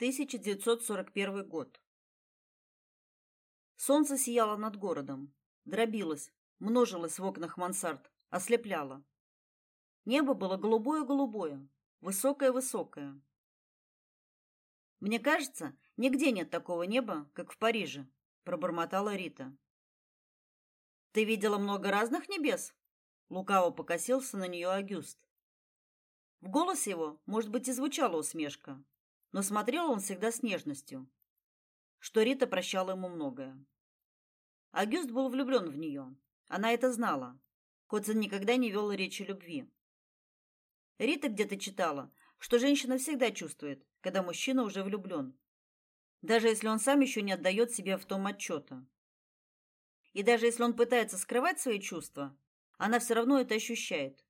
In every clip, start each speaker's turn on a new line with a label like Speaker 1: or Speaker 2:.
Speaker 1: 1941 год. Солнце сияло над городом, дробилось, множилось в окнах мансард, ослепляло. Небо было голубое-голубое, высокое-высокое. Мне кажется, нигде нет такого неба, как в Париже, пробормотала Рита. Ты видела много разных небес? Лукаво покосился на нее Агюст. В голосе его, может быть, и звучала усмешка, но смотрел он всегда с нежностью, что Рита прощала ему многое. Агюст был влюблен в нее. Она это знала. Котсон никогда не вел речи любви. Рита где-то читала, что женщина всегда чувствует, когда мужчина уже влюблен, даже если он сам еще не отдает себе в том отчета. И даже если он пытается скрывать свои чувства, она все равно это ощущает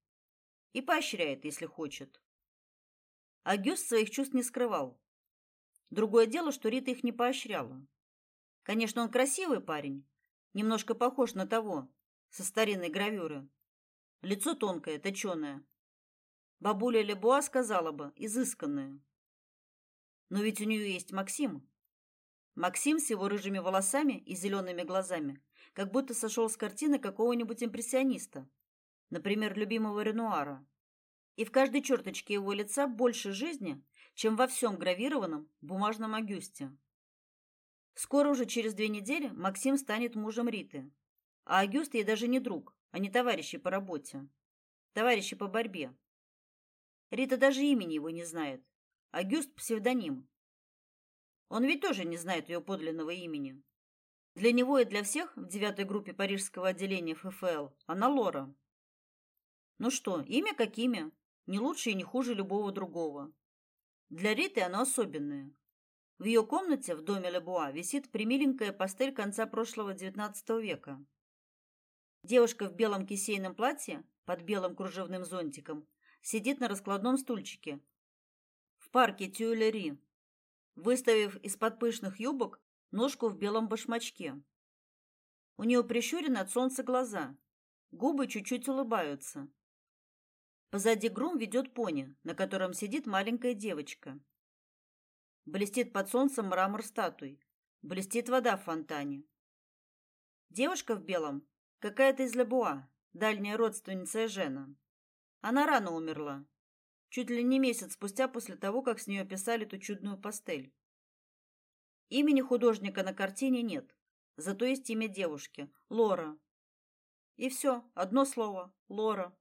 Speaker 1: и поощряет, если хочет. А Гюст своих чувств не скрывал. Другое дело, что Рита их не поощряла. Конечно, он красивый парень, немножко похож на того со старинной гравюры. Лицо тонкое, точёное. Бабуля Лебуа сказала бы, изысканное. Но ведь у нее есть Максим. Максим с его рыжими волосами и зелеными глазами, как будто сошел с картины какого-нибудь импрессиониста например, любимого Ренуара. И в каждой черточке его лица больше жизни, чем во всем гравированном бумажном Агюсте. Скоро уже через две недели Максим станет мужем Риты. А Агюст ей даже не друг, а не товарищи по работе. Товарищи по борьбе. Рита даже имени его не знает. Агюст псевдоним. Он ведь тоже не знает ее подлинного имени. Для него и для всех в девятой группе парижского отделения ФФЛ она Лора. Ну что, имя как имя, не лучше и не хуже любого другого. Для Риты оно особенное. В ее комнате в доме Лебуа висит примиленькая пастель конца прошлого XIX века. Девушка в белом кисейном платье под белым кружевным зонтиком сидит на раскладном стульчике в парке Тюильри, выставив из-под пышных юбок ножку в белом башмачке. У нее прищурены от солнца глаза, губы чуть-чуть улыбаются. Позади грум ведет пони, на котором сидит маленькая девочка. Блестит под солнцем мрамор статуй, блестит вода в фонтане. Девушка в белом какая-то из Лебуа, дальняя родственница Жена. Она рано умерла, чуть ли не месяц спустя после того, как с нее писали ту чудную пастель. Имени художника на картине нет, зато есть имя девушки Лора. И все, одно слово Лора.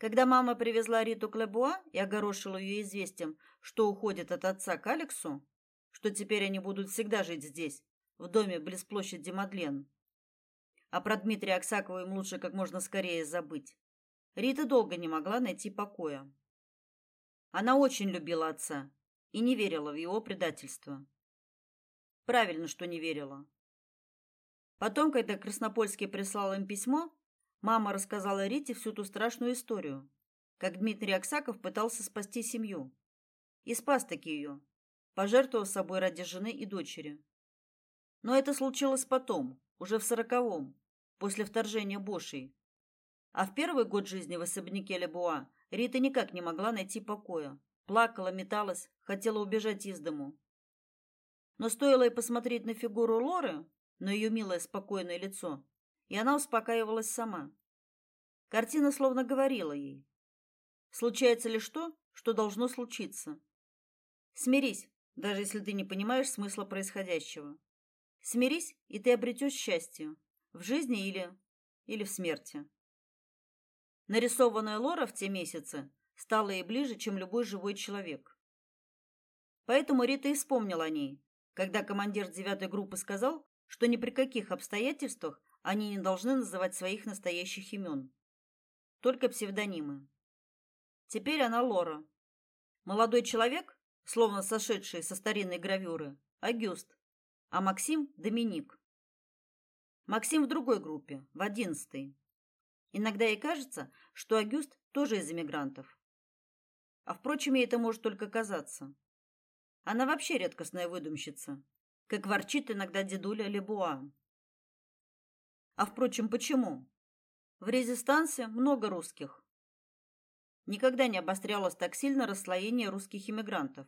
Speaker 1: Когда мама привезла Риту к Лебуа и огорошила ее известием, что уходит от отца к Алексу, что теперь они будут всегда жить здесь, в доме близ площади Мадлен. А про Дмитрия Аксакова им лучше как можно скорее забыть. Рита долго не могла найти покоя. Она очень любила отца и не верила в его предательство. Правильно, что не верила. Потом, когда Краснопольский прислал им письмо, Мама рассказала Рите всю ту страшную историю, как Дмитрий Аксаков пытался спасти семью. И спас таки ее, пожертвовав собой ради жены и дочери. Но это случилось потом, уже в сороковом, после вторжения Бошей. А в первый год жизни в особняке Лебуа Рита никак не могла найти покоя. Плакала, металась, хотела убежать из дому. Но стоило ей посмотреть на фигуру Лоры, на ее милое спокойное лицо, и она успокаивалась сама. Картина словно говорила ей: случается ли что, что должно случиться. Смирись, даже если ты не понимаешь смысла происходящего. Смирись, и ты обретешь счастье в жизни или или в смерти. Нарисованная Лора в те месяцы стала ей ближе, чем любой живой человек. Поэтому Рита и вспомнила о ней, когда командир девятой группы сказал, что ни при каких обстоятельствах они не должны называть своих настоящих имен. Только псевдонимы. Теперь она Лора. Молодой человек, словно сошедший со старинной гравюры, Агюст, а Максим Доминик. Максим в другой группе, в одиннадцатой. Иногда ей кажется, что Агюст тоже из эмигрантов. А впрочем, ей это может только казаться. Она вообще редкостная выдумщица, как ворчит иногда дедуля Лебуа. А впрочем, почему? В резистансе много русских. Никогда не обострялось так сильно расслоение русских иммигрантов.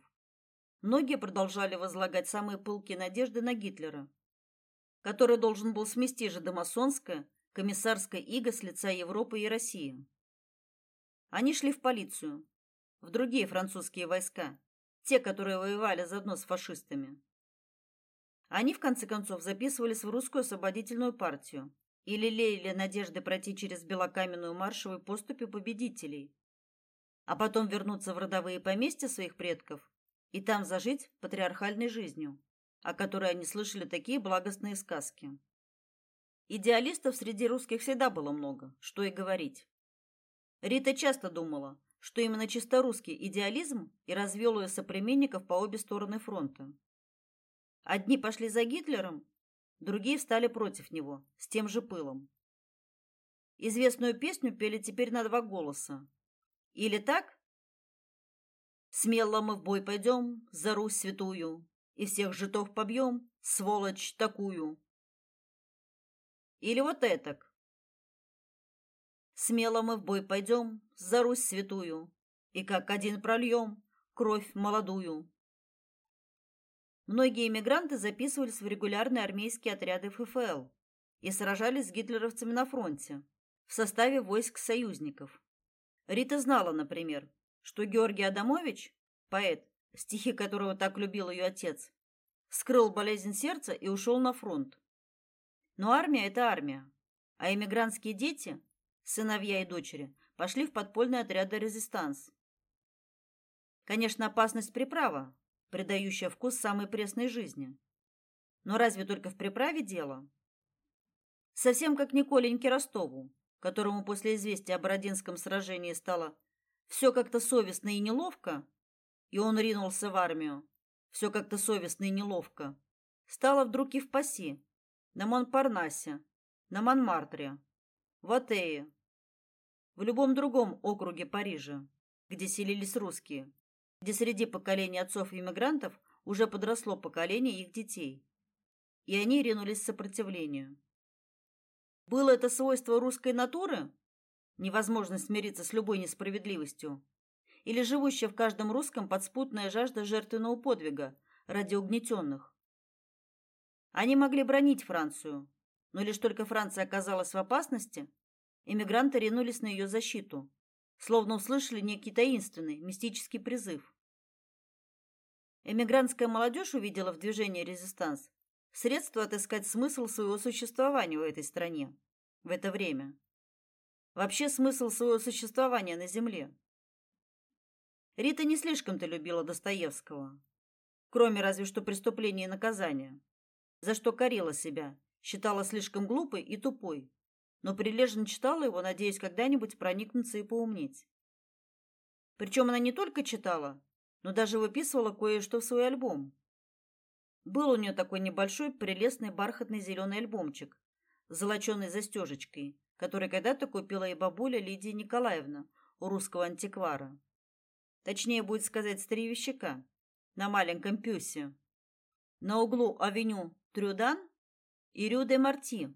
Speaker 1: Многие продолжали возлагать самые пылкие надежды на Гитлера, который должен был смести жидомасонское комиссарское иго с лица Европы и России. Они шли в полицию, в другие французские войска, те, которые воевали заодно с фашистами. Они в конце концов записывались в русскую освободительную партию и лелеяли надежды пройти через белокаменную маршевую поступь победителей, а потом вернуться в родовые поместья своих предков и там зажить патриархальной жизнью, о которой они слышали такие благостные сказки. Идеалистов среди русских всегда было много, что и говорить. Рита часто думала, что именно чисто русский идеализм и развел ее соплеменников по обе стороны фронта. Одни пошли за Гитлером, другие встали против него с тем же пылом. Известную песню пели теперь на два голоса. Или так, Смело мы в бой пойдем за Русь святую и всех житов побьем, сволочь такую. Или вот этак. Смело мы в бой пойдем за Русь святую и как один прольем кровь молодую. Многие эмигранты записывались в регулярные армейские отряды ФФЛ и сражались с гитлеровцами на фронте в составе войск союзников. Рита знала, например, что Георгий Адамович, поэт, стихи которого так любил ее отец, скрыл болезнь сердца и ушел на фронт. Но армия это армия, а эмигрантские дети, сыновья и дочери, пошли в подпольные отряды резистанс. Конечно, опасность приправа, придающая вкус самой пресной жизни. Но разве только в приправе дело? Совсем как Николеньке Ростову, которому после известия о Бородинском сражении стало все как-то совестно и неловко, и он ринулся в армию. Все как-то совестно и неловко. Стало вдруг и в Пасси, на Монпарнасе, на Монмартре, в Атее, в любом другом округе Парижа, где селились русские, где среди поколений отцов-иммигрантов уже подросло поколение их детей. И они ринулись в сопротивлению. Было это свойство русской натуры невозможность смириться с любой несправедливостью, или живущая в каждом русском подспутная жажда жертвенного подвига ради угнетенных. Они могли бронить Францию, но лишь только Франция оказалась в опасности, эмигранты ринулись на ее защиту, словно услышали некий таинственный, мистический призыв. Эмигрантская молодежь увидела в движении резистанс. Средство отыскать смысл своего существования в этой стране. В это время. Вообще смысл своего существования на земле. Рита не слишком-то любила Достоевского, кроме разве что преступления и наказания, за что корила себя, считала слишком глупой и тупой, но прилежно читала его, надеясь когда-нибудь проникнуться и поумнеть. Причем она не только читала, но даже выписывала кое-что в свой альбом. Был у нее такой небольшой прелестный бархатный зеленый альбомчик с золоченой застежечкой, который когда-то купила и бабуля Лидия Николаевна у русского антиквара. Точнее будет сказать старьевщика на маленьком пюсе на углу авеню Трюдан и Рю де Марти,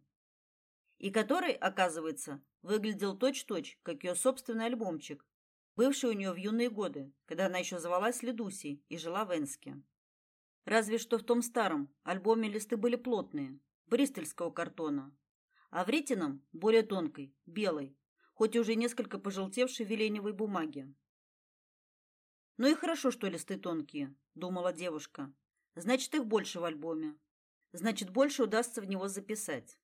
Speaker 1: и который, оказывается, выглядел точь-точь, как ее собственный альбомчик, бывший у нее в юные годы, когда она еще звалась Ледусей и жила в Энске. Разве что в том старом альбоме листы были плотные, бристольского картона, а в ретином более тонкой, белой, хоть и уже несколько пожелтевшей веленевой бумаги. Ну и хорошо, что листы тонкие, думала девушка. Значит, их больше в альбоме. Значит, больше удастся в него записать.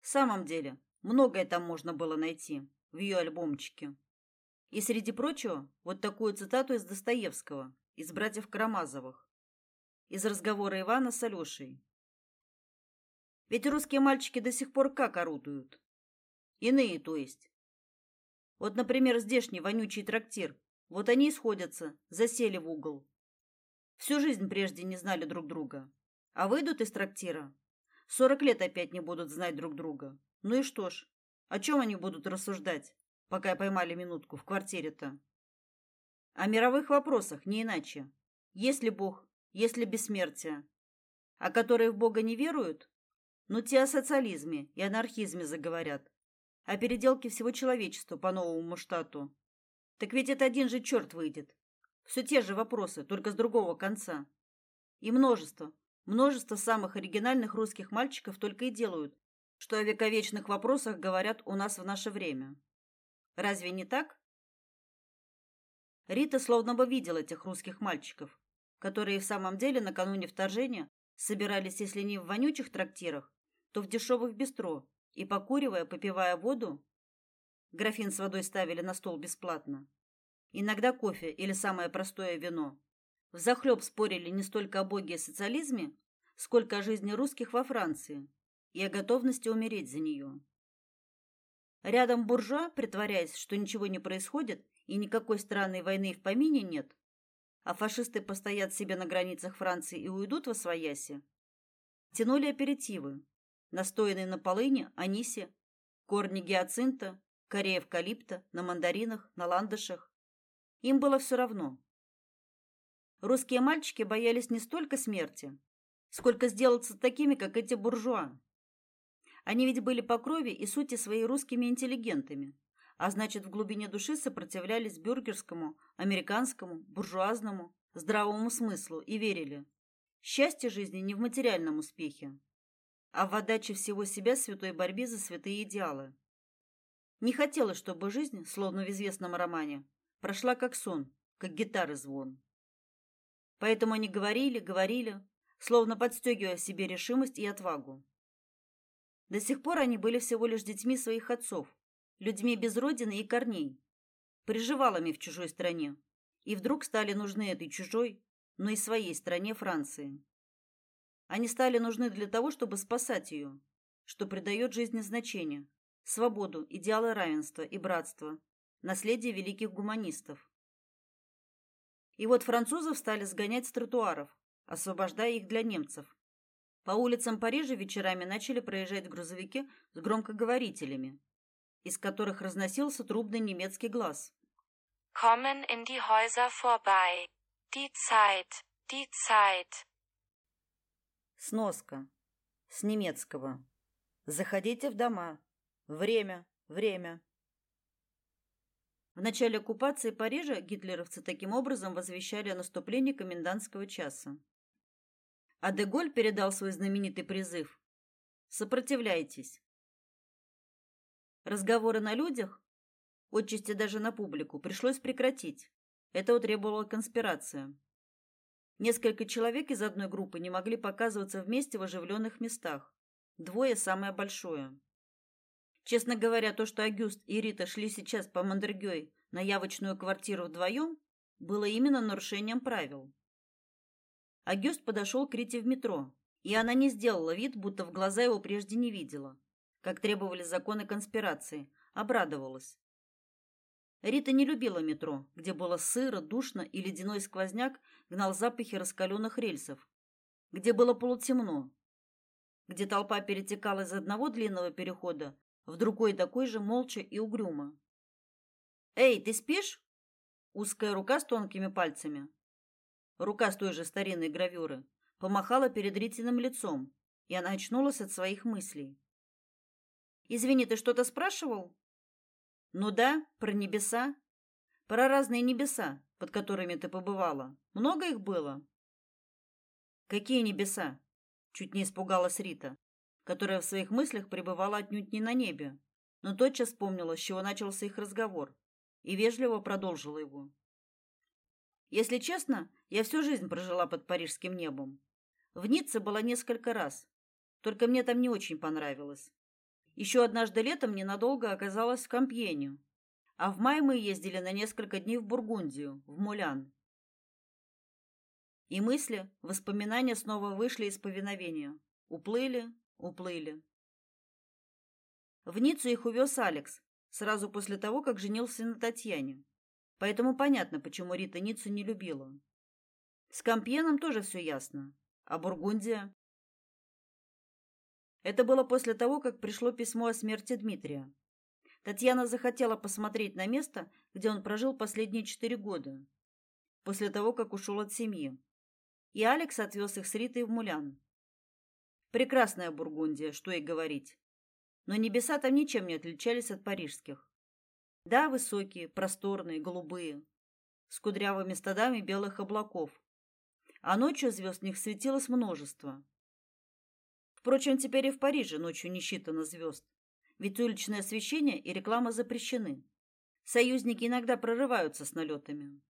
Speaker 1: В самом деле, многое там можно было найти в ее альбомчике. И среди прочего, вот такую цитату из Достоевского, из братьев Карамазовых, из разговора Ивана с Алешей. Ведь русские мальчики до сих пор как орудуют? Иные, то есть. Вот, например, здешний вонючий трактир. Вот они и сходятся, засели в угол. Всю жизнь прежде не знали друг друга. А выйдут из трактира. Сорок лет опять не будут знать друг друга. Ну и что ж, о чем они будут рассуждать, пока поймали минутку в квартире-то? О мировых вопросах, не иначе. Есть ли Бог, есть ли бессмертие? А которые в Бога не веруют, но те о социализме и анархизме заговорят, о переделке всего человечества по новому штату. Так ведь это один же черт выйдет. Все те же вопросы, только с другого конца. И множество, множество самых оригинальных русских мальчиков только и делают, что о вековечных вопросах говорят у нас в наше время. Разве не так? Рита словно бы видела этих русских мальчиков, которые в самом деле накануне вторжения собирались, если не в вонючих трактирах, то в дешевых бистро и, покуривая, попивая воду, графин с водой ставили на стол бесплатно, иногда кофе или самое простое вино, взахлеб спорили не столько о боге и социализме, сколько о жизни русских во Франции и о готовности умереть за нее. Рядом буржуа, притворяясь, что ничего не происходит и никакой странной войны в помине нет, а фашисты постоят себе на границах Франции и уйдут во свояси, тянули аперитивы, настоянные на полыне, анисе, корни гиацинта, коре эвкалипта, на мандаринах, на ландышах. Им было все равно. Русские мальчики боялись не столько смерти, сколько сделаться такими, как эти буржуа. Они ведь были по крови и сути своей русскими интеллигентами, а значит, в глубине души сопротивлялись бюргерскому, американскому, буржуазному, здравому смыслу и верили: счастье жизни не в материальном успехе, а в отдаче всего себя святой борьбе за святые идеалы. Не хотелось, чтобы жизнь, словно в известном романе, прошла как сон, как гитары звон. Поэтому они говорили, говорили, словно подстегивая себе решимость и отвагу. До сих пор они были всего лишь детьми своих отцов, людьми без родины и корней, приживалами в чужой стране, и вдруг стали нужны этой чужой, но и своей стране Франции. Они стали нужны для того, чтобы спасать ее, что придает жизни значение, свободу, идеалы равенства и братства, наследие великих гуманистов. И вот французов стали сгонять с тротуаров, освобождая их для немцев. По улицам Парижа вечерами начали проезжать грузовики с громкоговорителями, из которых разносился трубный немецкий глаз.
Speaker 2: Kommen in die Häuser vorbei. Die Zeit, die Zeit.
Speaker 1: Сноска. С немецкого. Заходите в дома. Время, время. В начале оккупации Парижа гитлеровцы таким образом возвещали о наступлении комендантского часа. А Деголь передал свой знаменитый призыв «Сопротивляйтесь». Разговоры на людях, отчасти даже на публику, пришлось прекратить. Это требовала конспирация. Несколько человек из одной группы не могли показываться вместе в оживленных местах. Двое самое большое. Честно говоря, то, что Агюст и Рита шли сейчас по Мандергёй на явочную квартиру вдвоем, было именно нарушением правил. Агюст подошел к Рите в метро, и она не сделала вид, будто в глаза его прежде не видела, как требовали законы конспирации, обрадовалась. Рита не любила метро, где было сыро, душно и ледяной сквозняк гнал запахи раскаленных рельсов, где было полутемно, где толпа перетекала из одного длинного перехода в другой такой же молча и угрюмо. «Эй, ты спишь?» Узкая рука с тонкими пальцами, рука с той же старинной гравюры, помахала перед Ритиным лицом, и она очнулась от своих мыслей. «Извини, ты что-то спрашивал?» Ну да, про небеса, про разные небеса, под которыми ты побывала. Много их было? Какие небеса? Чуть не испугалась Рита, которая в своих мыслях пребывала отнюдь не на небе, но тотчас вспомнила, с чего начался их разговор, и вежливо продолжила его. Если честно, я всю жизнь прожила под парижским небом. В Ницце была несколько раз, только мне там не очень понравилось. Еще однажды летом ненадолго оказалась в Кампьене, а в мае мы ездили на несколько дней в Бургундию, в Мулян. И мысли, воспоминания снова вышли из повиновения. Уплыли, уплыли. В Ниццу их увез Алекс, сразу после того, как женился на Татьяне. Поэтому понятно, почему Рита Ниццу не любила. С Кампьеном тоже все ясно. А Бургундия? Это было после того, как пришло письмо о смерти Дмитрия. Татьяна захотела посмотреть на место, где он прожил последние четыре года, после того, как ушел от семьи. И Алекс отвез их с Ритой в Мулян. Прекрасная Бургундия, что и говорить. Но небеса там ничем не отличались от парижских. Да, высокие, просторные, голубые. с кудрявыми стадами белых облаков, а ночью звезд в них светилось множество. Впрочем, теперь и в Париже ночью не считано звезд, ведь уличное освещение и реклама запрещены. Союзники иногда прорываются с налетами.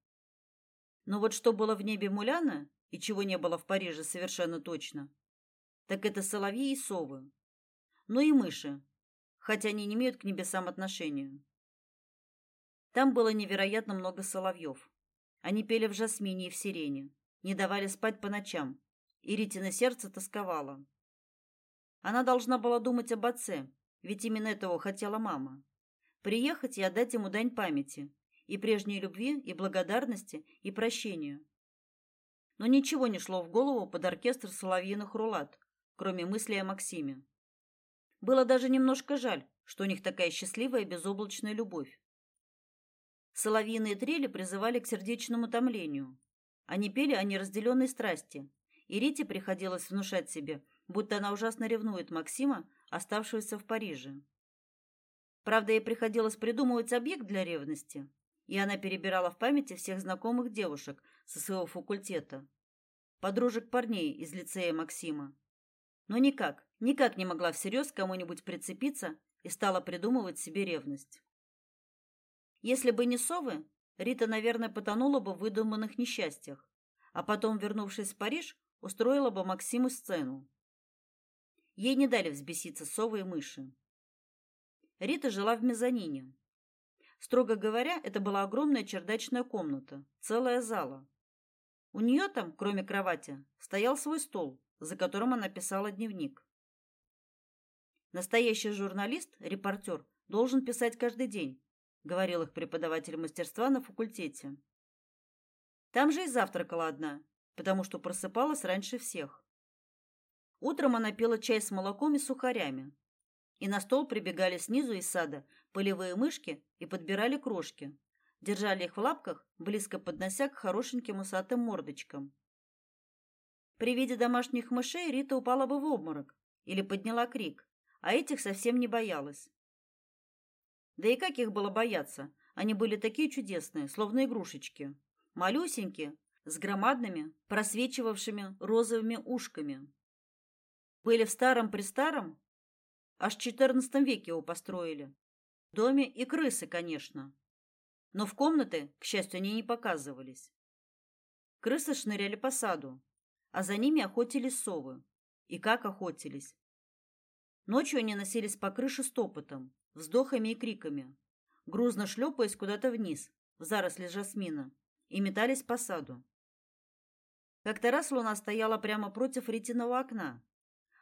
Speaker 1: Но вот что было в небе Муляна и чего не было в Париже совершенно точно, так это соловьи и совы. Ну и мыши, хотя они не имеют к небесам отношения. Там было невероятно много соловьев. Они пели в жасмине и в сирене, не давали спать по ночам, и Ритина сердце тосковало. Она должна была думать об отце, ведь именно этого хотела мама. Приехать и отдать ему дань памяти, и прежней любви, и благодарности, и прощению. Но ничего не шло в голову под оркестр соловьиных рулат, кроме мысли о Максиме. Было даже немножко жаль, что у них такая счастливая безоблачная любовь. Соловьиные трели призывали к сердечному томлению. Они пели о неразделенной страсти, и Рите приходилось внушать себе, будто она ужасно ревнует Максима, оставшегося в Париже. Правда, ей приходилось придумывать объект для ревности, и она перебирала в памяти всех знакомых девушек со своего факультета, подружек парней из лицея Максима. Но никак, Никак не могла всерьез кому-нибудь прицепиться и стала придумывать себе ревность. Если бы не совы, Рита, наверное, потонула бы в выдуманных несчастьях, а потом, вернувшись в Париж, устроила бы Максиму сцену. Ей не дали взбеситься совы и мыши. Рита жила в мезонине. Строго говоря, это была огромная чердачная комната, целая зала. У нее там, кроме кровати, стоял свой стол, за которым она писала дневник. Настоящий журналист, репортер, должен писать каждый день, говорил их преподаватель мастерства на факультете. Там же и завтракала одна, потому что просыпалась раньше всех. Утром она пила чай с молоком и сухарями. И на стол прибегали снизу из сада полевые мышки и подбирали крошки. Держали их в лапках, близко поднося к хорошеньким усатым мордочкам. При виде домашних мышей Рита упала бы в обморок или подняла крик а этих совсем не боялась. Да и как их было бояться? Они были такие чудесные, словно игрушечки, малюсенькие, с громадными, просвечивавшими розовыми ушками. Были в старом-престаром, аж в XIV веке его построили. В доме и крысы, конечно. Но в комнаты, к счастью, они не показывались. Крысы шныряли по саду, а за ними охотились совы. И как охотились? Ночью они носились по крыше стопотом, вздохами и криками, грузно шлепаясь куда-то вниз, в заросли жасмина, и метались по саду. Как-то раз луна стояла прямо против Ритиного окна.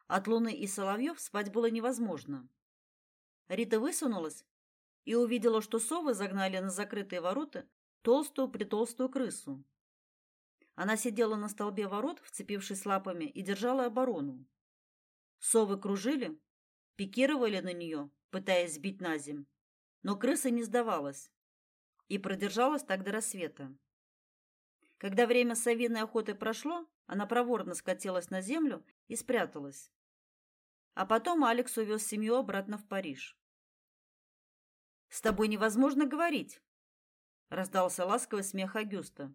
Speaker 1: От луны и соловьев спать было невозможно. Рита высунулась и увидела, что совы загнали на закрытые ворота толстую-притолстую крысу. Она сидела на столбе ворот, вцепившись лапами, и держала оборону. Совы кружили, пикировали на нее, пытаясь сбить на земь. Но крыса не сдавалась и продержалась так до рассвета. Когда время совиной охоты прошло, она проворно скатилась на землю и спряталась. А потом Алекс увез семью обратно в Париж. «С тобой невозможно говорить», — раздался ласковый смех Агюста.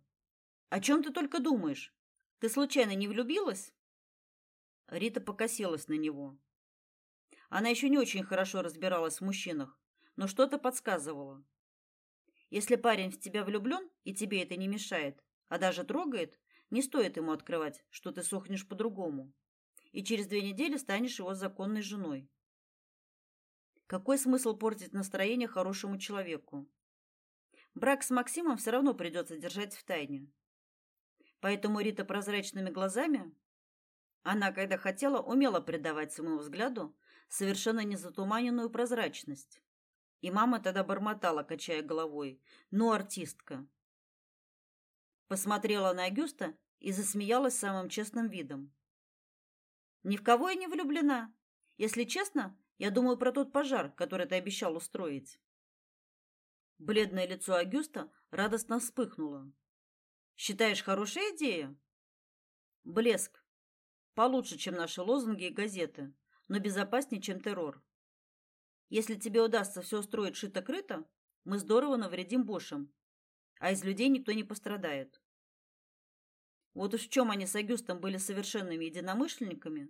Speaker 1: «О чем ты только думаешь? Ты случайно не влюбилась?» Рита покосилась на него. Она еще не очень хорошо разбиралась в мужчинах, но что-то подсказывало. Если парень в тебя влюблен, и тебе это не мешает, а даже трогает, не стоит ему открывать, что ты сохнешь по-другому. И через две недели станешь его законной женой. Какой смысл портить настроение хорошему человеку? Брак с Максимом все равно придется держать в тайне. Поэтому Рита прозрачными глазами, она, когда хотела, умела придавать своему взгляду совершенно незатуманенную прозрачность. И мама тогда бормотала, качая головой: "Ну, артистка". Посмотрела на Агюста и засмеялась самым честным видом. Ни в кого я не влюблена. Если честно, я думаю про тот пожар, который ты обещал устроить. Бледное лицо Агюста радостно вспыхнуло. Считаешь, хорошая идея? Блеск. Получше, чем наши лозунги и газеты но безопаснее, чем террор. Если тебе удастся все устроить шито-крыто, мы здорово навредим Бошам. а из людей никто не пострадает. Вот уж в чем они с Агюстом были совершенными единомышленниками,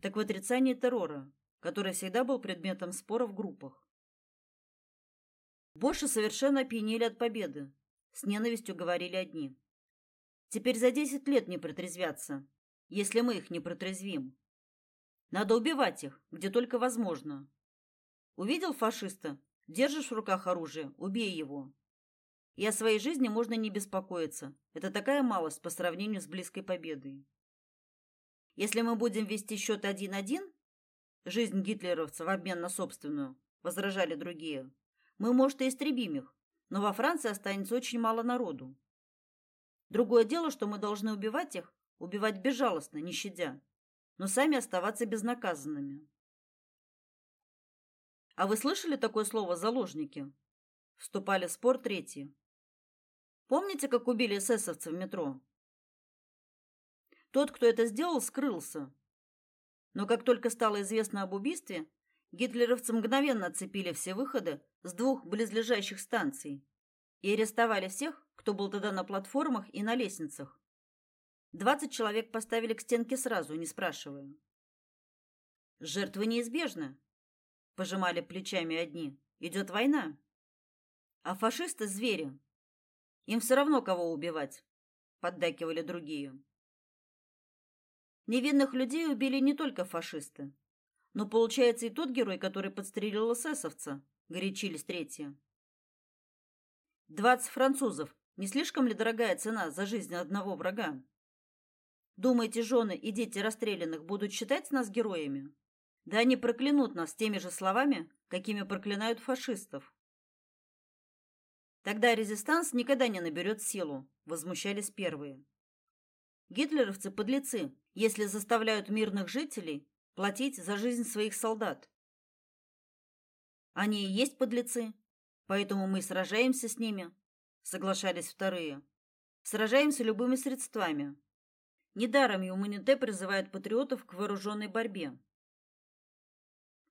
Speaker 1: так в отрицании террора, который всегда был предметом спора в группах. Больше совершенно опьянели от победы, с ненавистью говорили одни. Теперь за десять лет не протрезвятся, если мы их не протрезвим. Надо убивать их, где только возможно. Увидел фашиста, держишь в руках оружие, убей его. И о своей жизни можно не беспокоиться. Это такая малость по сравнению с близкой победой. Если мы будем вести счет один-один, жизнь гитлеровца в обмен на собственную, возражали другие, мы, может, и истребим их, но во Франции останется очень мало народу. Другое дело, что мы должны убивать их, убивать безжалостно, не щадя, но сами оставаться безнаказанными. А вы слышали такое слово заложники? Вступали в спор третьи. Помните, как убили эсэсовцев в метро? Тот, кто это сделал, скрылся. Но как только стало известно об убийстве, гитлеровцы мгновенно отцепили все выходы с двух близлежащих станций и арестовали всех, кто был тогда на платформах и на лестницах. Двадцать человек поставили к стенке сразу, не спрашивая. Жертвы неизбежны, пожимали плечами одни. Идет война. А фашисты звери. Им все равно кого убивать, поддакивали другие. Невинных людей убили не только фашисты, но получается и тот герой, который подстрелил эсэсовца, горячились третьи. Двадцать французов. Не слишком ли дорогая цена за жизнь одного врага? Думаете, жены и дети расстрелянных будут считать нас героями? Да они проклянут нас теми же словами, какими проклинают фашистов. Тогда резистанс никогда не наберет силу, возмущались первые. Гитлеровцы подлецы, если заставляют мирных жителей платить за жизнь своих солдат. Они и есть подлецы, Поэтому мы сражаемся с ними, соглашались вторые. Сражаемся любыми средствами. Недаром Юманите призывает патриотов к вооруженной борьбе.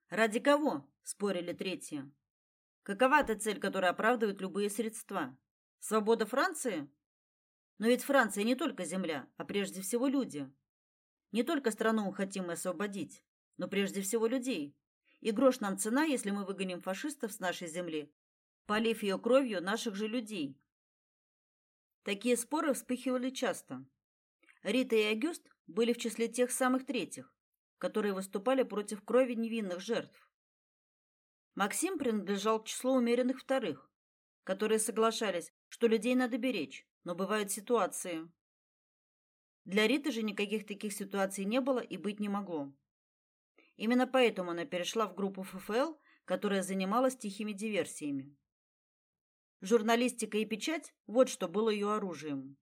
Speaker 1: Ради кого? спорили третьи. Какова та цель, которая оправдывает любые средства? Свобода Франции? Но ведь Франция не только земля, а прежде всего люди. Не только страну мы хотим освободить, но прежде всего людей. И грош нам цена, если мы выгоним фашистов с нашей земли полив ее кровью наших же людей. Такие споры вспыхивали часто. Рита и Агюст были в числе тех самых третьих, которые выступали против крови невинных жертв. Максим принадлежал к числу умеренных вторых, которые соглашались, что людей надо беречь, но бывают ситуации. Для Риты же никаких таких ситуаций не было и быть не могло. Именно поэтому она перешла в группу ФФЛ, которая занималась тихими диверсиями. Журналистика и печать вот что было ее оружием.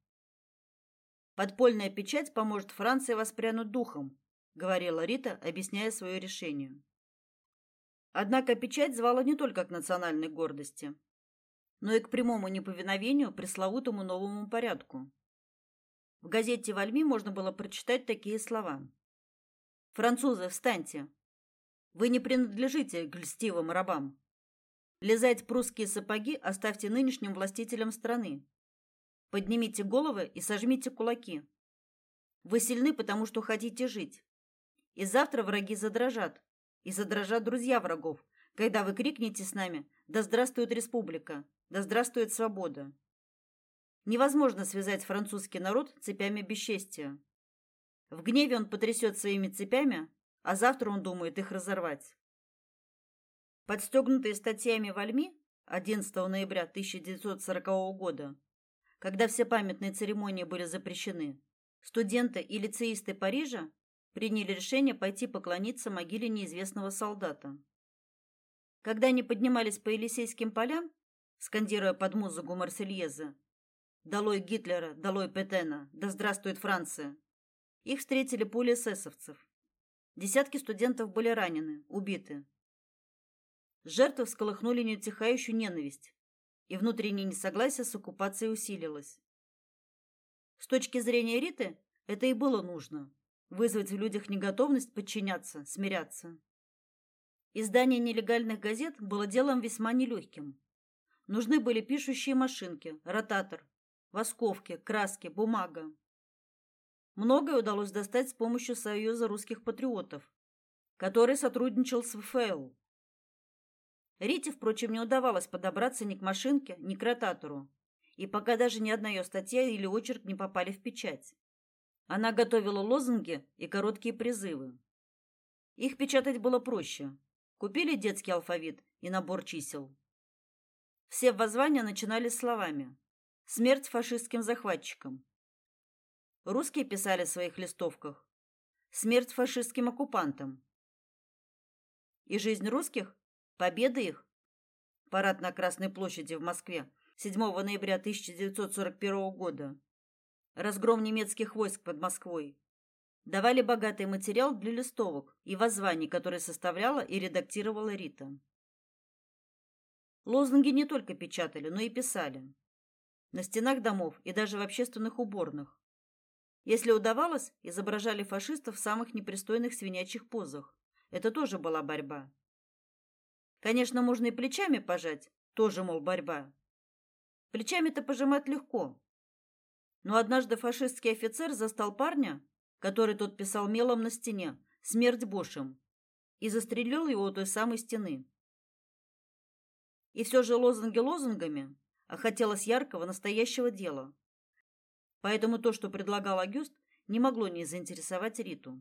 Speaker 1: Подпольная печать поможет Франции воспрянуть духом, говорила Рита, объясняя свое решение. Однако печать звала не только к национальной гордости, но и к прямому неповиновению пресловутому новому порядку. В газете Вальми можно было прочитать такие слова: Французы, встаньте. Вы не принадлежите к льстивым рабам. Лизать прусские сапоги оставьте нынешним властителям страны. Поднимите головы и сожмите кулаки. Вы сильны, потому что хотите жить. И завтра враги задрожат, и задрожат друзья врагов, когда вы крикнете с нами: "Да здравствует республика! Да здравствует свобода!" Невозможно связать французский народ цепями бесчестия. В гневе он потрясет своими цепями, а завтра он думает их разорвать. Подстегнутые статьями в Альми 11 ноября 1940 года, когда все памятные церемонии были запрещены, студенты и лицеисты Парижа приняли решение пойти поклониться могиле неизвестного солдата. Когда они поднимались по Елисейским полям, скандируя под музыку Марсельезы «Долой Гитлера! Долой Петена! Да здравствует Франция!», их встретили пули эсэсовцев. Десятки студентов были ранены, убиты. Жертвы всколыхнули неутихающую ненависть, и внутреннее несогласие с оккупацией усилилось. С точки зрения Риты, это и было нужно вызвать в людях неготовность подчиняться, смиряться. Издание нелегальных газет было делом весьма нелегким. Нужны были пишущие машинки, ротатор, восковки, краски, бумага. Многое удалось достать с помощью Союза русских патриотов, который сотрудничал с ФФЛ. Рите, впрочем, не удавалось подобраться ни к машинке, ни к ротатору, и пока даже ни одна ее статья или очерк не попали в печать. Она готовила лозунги и короткие призывы. Их печатать было проще. Купили детский алфавит и набор чисел. Все воззвания начинались словами «Смерть фашистским захватчикам». Русские писали в своих листовках «Смерть фашистским оккупантам». И жизнь русских, победа их. Парад на Красной площади в Москве 7 ноября 1941 года. Разгром немецких войск под Москвой. Давали богатый материал для листовок и воззваний, которые составляла и редактировала Рита. Лозунги не только печатали, но и писали. На стенах домов и даже в общественных уборных. Если удавалось, изображали фашистов в самых непристойных свинячьих позах. Это тоже была борьба. Конечно, можно и плечами пожать, тоже, мол, борьба. Плечами-то пожимать легко. Но однажды фашистский офицер застал парня, который тот писал мелом на стене «Смерть Бошем» и застрелил его у той самой стены. И все же лозунги лозунгами, а хотелось яркого настоящего дела. Поэтому то, что предлагал Агюст, не могло не заинтересовать Риту.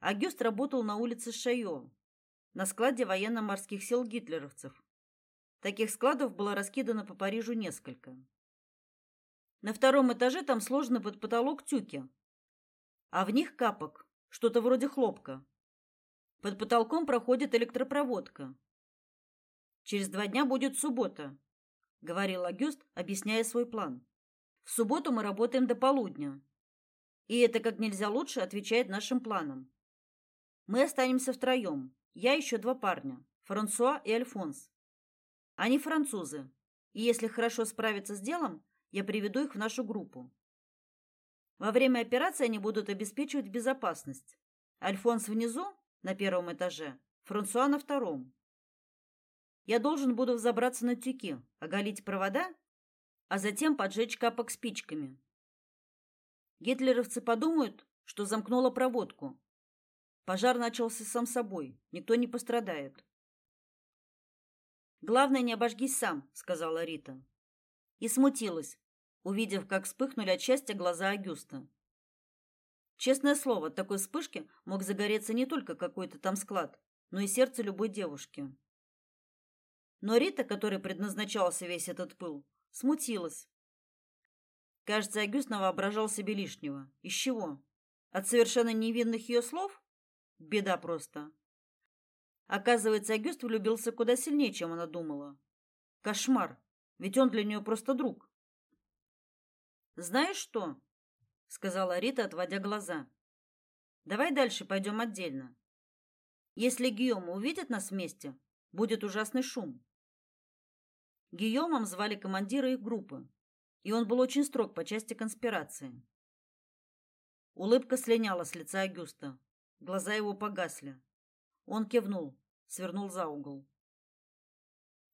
Speaker 1: Агюст работал на улице Шайо, на складе военно-морских сил гитлеровцев. Таких складов было раскидано по Парижу несколько. На втором этаже там сложены под потолок тюки, а в них капок, что-то вроде хлопка. Под потолком проходит электропроводка, Через два дня будет суббота, говорил Агюст, объясняя свой план. В субботу мы работаем до полудня. И это как нельзя лучше отвечает нашим планам. Мы останемся втроем. Я еще два парня, Франсуа и Альфонс. Они французы. И если хорошо справятся с делом, я приведу их в нашу группу. Во время операции они будут обеспечивать безопасность. Альфонс внизу, на первом этаже, Франсуа на втором. Я должен буду взобраться на тюки, оголить провода, а затем поджечь капок спичками. Гитлеровцы подумают, что замкнула проводку. Пожар начался сам собой, никто не пострадает. Главное, не обожгись сам, сказала Рита. И смутилась, увидев, как вспыхнули от счастья глаза Агюста. Честное слово, от такой вспышки мог загореться не только какой-то там склад, но и сердце любой девушки. Но Рита, которой предназначался весь этот пыл, смутилась. Кажется, Агюст воображал себе лишнего. Из чего? От совершенно невинных ее слов? Беда просто. Оказывается, Агюст влюбился куда сильнее, чем она думала. Кошмар, ведь он для нее просто друг. Знаешь что? сказала Рита, отводя глаза. Давай дальше пойдем отдельно. Если Гийом увидит нас вместе, будет ужасный шум. Гийомом звали командира их группы, и он был очень строг по части конспирации. Улыбка слиняла с лица Агюста. Глаза его погасли. Он кивнул, свернул за угол.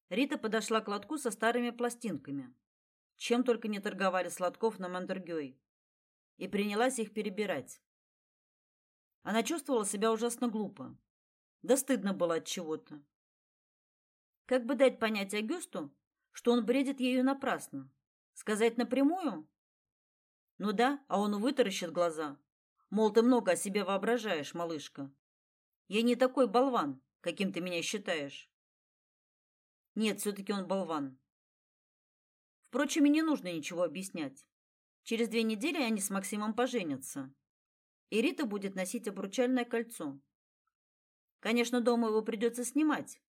Speaker 1: Рита подошла к лотку со старыми пластинками. Чем только не торговали сладков на Мандергёй. И принялась их перебирать. Она чувствовала себя ужасно глупо. Да стыдно было от чего-то. Как бы дать понять Агюсту, что он бредит ею напрасно. Сказать напрямую? Ну да, а он вытаращит глаза. Мол, ты много о себе воображаешь, малышка. Я не такой болван, каким ты меня считаешь. Нет, все таки он болван. Впрочем, и не нужно ничего объяснять. Через две недели они с Максимом поженятся. И Рита будет носить обручальное кольцо. Конечно, дома его придется снимать,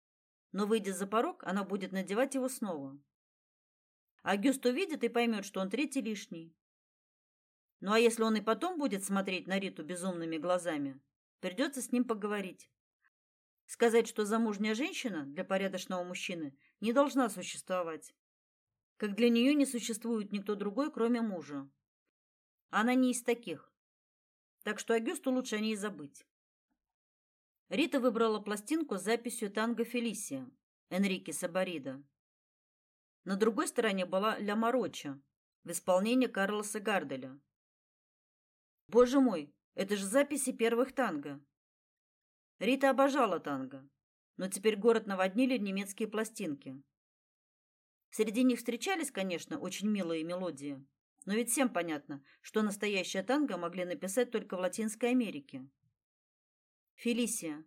Speaker 1: но выйдя за порог, она будет надевать его снова. Агюст увидит и поймет, что он третий лишний. Ну а если он и потом будет смотреть на Риту безумными глазами, придется с ним поговорить. Сказать, что замужняя женщина для порядочного мужчины не должна существовать. Как для нее не существует никто другой, кроме мужа. Она не из таких. Так что Агюсту лучше о ней забыть. Рита выбрала пластинку с записью танго Фелисия, Энрике Сабарида. На другой стороне была Ля Мароча в исполнении Карлоса Гарделя. Боже мой, это же записи первых танго. Рита обожала танго, но теперь город наводнили немецкие пластинки. Среди них встречались, конечно, очень милые мелодии, но ведь всем понятно, что настоящее танго могли написать только в Латинской Америке. Фелисия.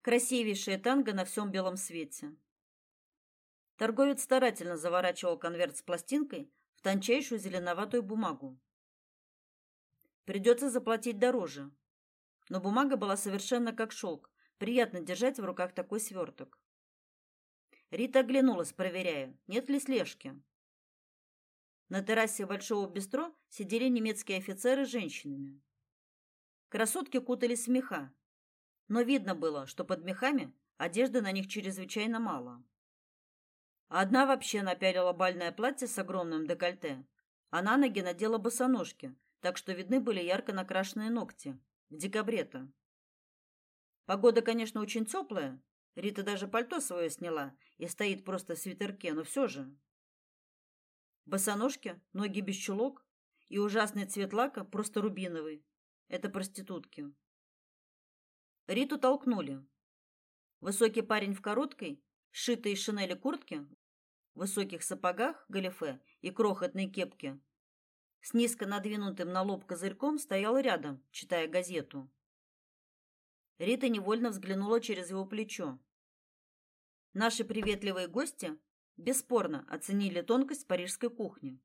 Speaker 1: Красивейшее танго на всем белом свете. Торговец старательно заворачивал конверт с пластинкой в тончайшую зеленоватую бумагу. Придется заплатить дороже. Но бумага была совершенно как шелк. Приятно держать в руках такой сверток. Рита оглянулась, проверяя, нет ли слежки. На террасе большого бистро сидели немецкие офицеры с женщинами. Красотки кутались в меха, но видно было, что под мехами одежды на них чрезвычайно мало. Одна вообще напялила бальное платье с огромным декольте, а на ноги надела босоножки, так что видны были ярко накрашенные ногти. В декабре-то. Погода, конечно, очень теплая. Рита даже пальто свое сняла и стоит просто в свитерке, но все же. Босоножки, ноги без чулок и ужасный цвет лака просто рубиновый. Это проститутки. Риту толкнули. Высокий парень в короткой, сшитой из шинели куртке, высоких сапогах, галифе и крохотной кепке, с низко надвинутым на лоб козырьком стоял рядом, читая газету. Рита невольно взглянула через его плечо. Наши приветливые гости бесспорно оценили тонкость парижской кухни.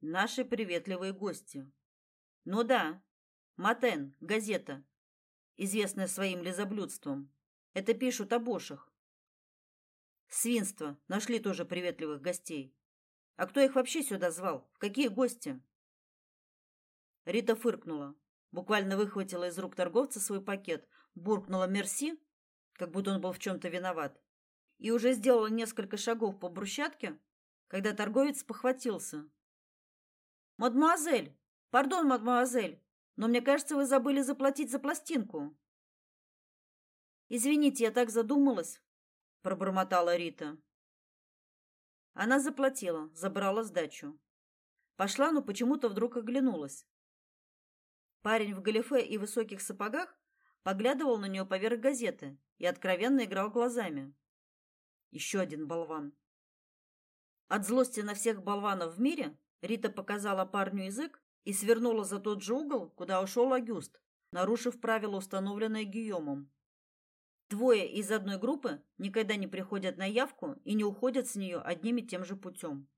Speaker 1: Наши приветливые гости. Ну да, Матен, газета, известная своим лизоблюдством. Это пишут о бошах. Свинство, нашли тоже приветливых гостей. А кто их вообще сюда звал? В какие гости? Рита фыркнула, буквально выхватила из рук торговца свой пакет, буркнула «мерси», как будто он был в чем то виноват, и уже сделала несколько шагов по брусчатке, когда торговец похватился. «Мадемуазель! Пардон, мадемуазель, но мне кажется, вы забыли заплатить за пластинку». «Извините, я так задумалась», — пробормотала Рита. Она заплатила, забрала сдачу. Пошла, но почему-то вдруг оглянулась. Парень в галифе и высоких сапогах поглядывал на нее поверх газеты и откровенно играл глазами. Еще один болван. От злости на всех болванов в мире Рита показала парню язык и свернула за тот же угол, куда ушел Агюст, нарушив правила, установленные Гийомом. Двое из одной группы никогда не приходят на явку и не уходят с нее одним и тем же путем.